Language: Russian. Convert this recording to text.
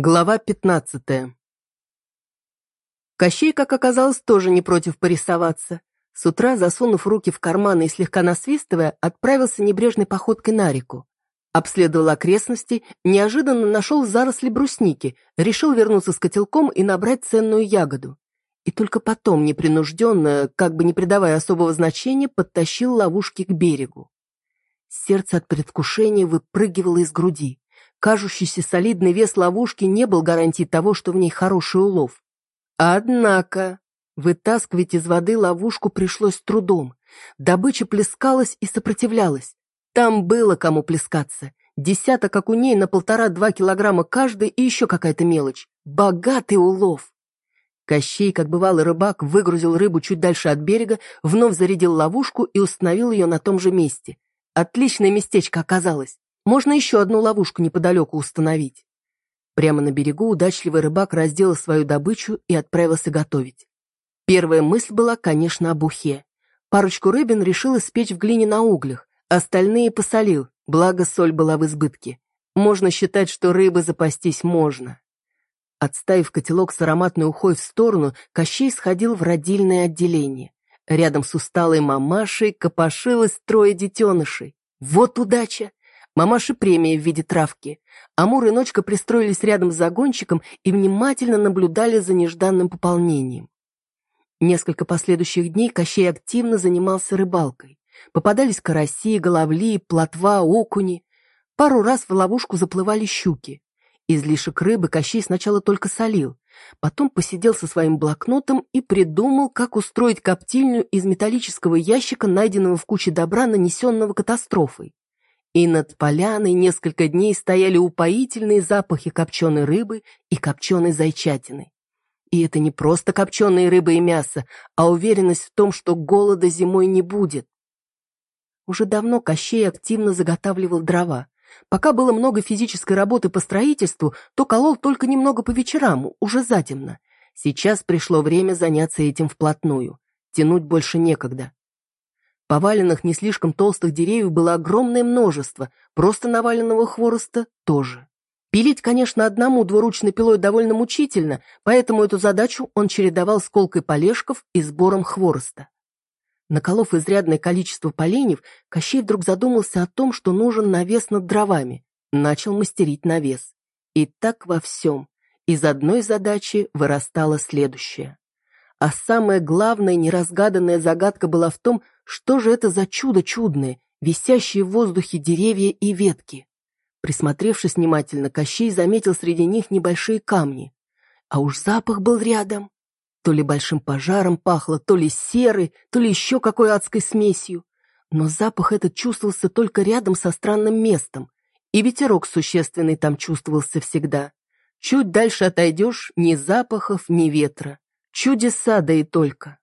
Глава пятнадцатая. Кощей, как оказалось, тоже не против порисоваться. С утра, засунув руки в карманы и слегка насвистывая, отправился небрежной походкой на реку. Обследовал окрестности, неожиданно нашел заросли брусники, решил вернуться с котелком и набрать ценную ягоду. И только потом, непринужденно, как бы не придавая особого значения, подтащил ловушки к берегу. Сердце от предвкушения выпрыгивало из груди. Кажущийся солидный вес ловушки не был гарантией того, что в ней хороший улов. Однако, вытаскивать из воды ловушку пришлось трудом. Добыча плескалась и сопротивлялась. Там было кому плескаться. Десяток окуней на полтора-два килограмма каждый и еще какая-то мелочь. Богатый улов. Кощей, как бывалый рыбак, выгрузил рыбу чуть дальше от берега, вновь зарядил ловушку и установил ее на том же месте. Отличное местечко оказалось. Можно еще одну ловушку неподалеку установить. Прямо на берегу удачливый рыбак разделал свою добычу и отправился готовить. Первая мысль была, конечно, об ухе. Парочку рыбин решил испечь в глине на углях, остальные посолил, благо соль была в избытке. Можно считать, что рыбы запастись можно. Отставив котелок с ароматной ухой в сторону, Кощей сходил в родильное отделение. Рядом с усталой мамашей копошилось трое детенышей. Вот удача! Мамаши премия в виде травки. Амур и Ночка пристроились рядом с загончиком и внимательно наблюдали за нежданным пополнением. Несколько последующих дней Кощей активно занимался рыбалкой. Попадались караси, головли, плотва, окуни. Пару раз в ловушку заплывали щуки. Излишек рыбы Кощей сначала только солил, потом посидел со своим блокнотом и придумал, как устроить коптильню из металлического ящика, найденного в куче добра, нанесенного катастрофой. И над поляной несколько дней стояли упоительные запахи копченой рыбы и копченой зайчатины. И это не просто копченые рыбы и мясо, а уверенность в том, что голода зимой не будет. Уже давно Кощей активно заготавливал дрова. Пока было много физической работы по строительству, то колол только немного по вечерам, уже затемно. Сейчас пришло время заняться этим вплотную. Тянуть больше некогда. Поваленных не слишком толстых деревьев было огромное множество, просто наваленного хвороста тоже. Пилить, конечно, одному двуручной пилой довольно мучительно, поэтому эту задачу он чередовал с колкой полежков и сбором хвороста. Наколов изрядное количество поленьев, Кощей вдруг задумался о том, что нужен навес над дровами. Начал мастерить навес. И так во всем. Из одной задачи вырастала следующая. А самая главная неразгаданная загадка была в том, что же это за чудо чудное, висящие в воздухе деревья и ветки. Присмотревшись внимательно, Кощей заметил среди них небольшие камни. А уж запах был рядом. То ли большим пожаром пахло, то ли серой, то ли еще какой адской смесью. Но запах этот чувствовался только рядом со странным местом, и ветерок существенный там чувствовался всегда. Чуть дальше отойдешь — ни запахов, ни ветра. Чудеса, да и только.